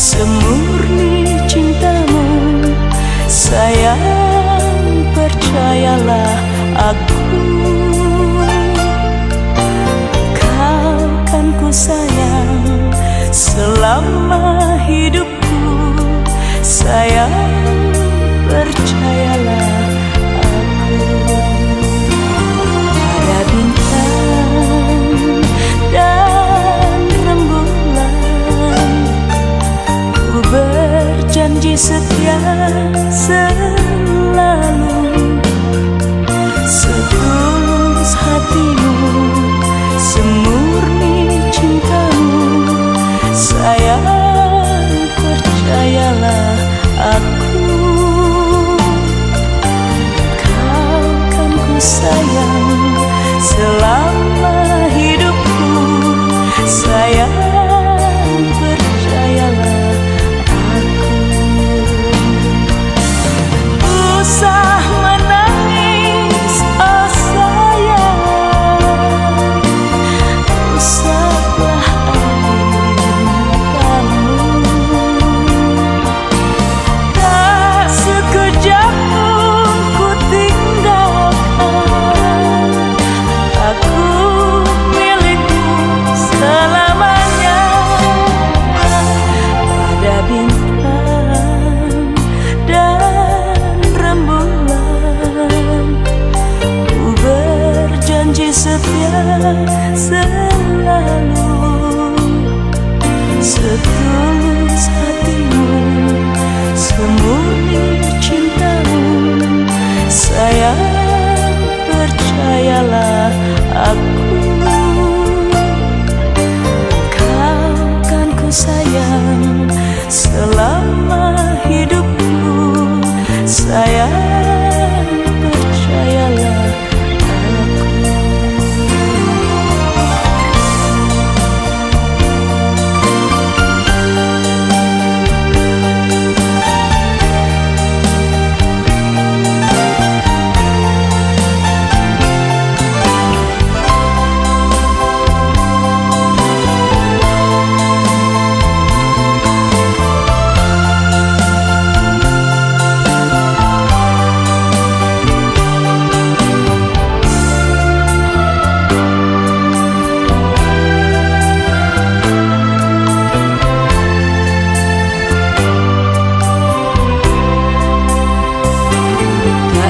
semurni cintamu. Sayang percayalah aku. Kau kan ku sayang selama hidupku. Sayang percayalah setia selalu. Setulus hatimu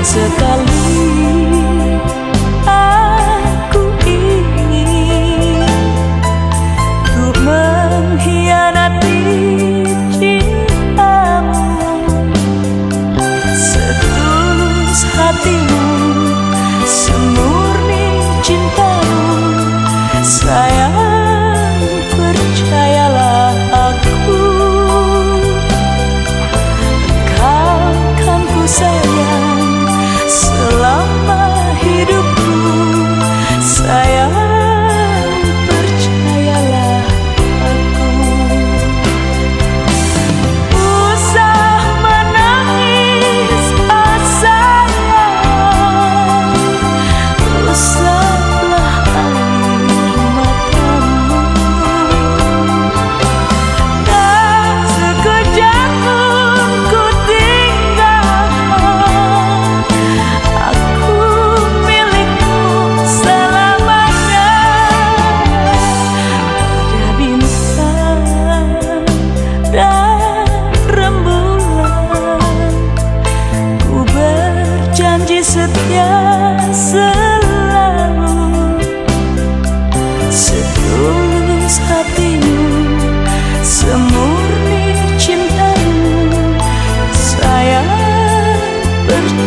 sekali.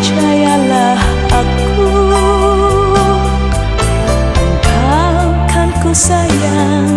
Percayalah aku Engkau kan ku sayang Sayang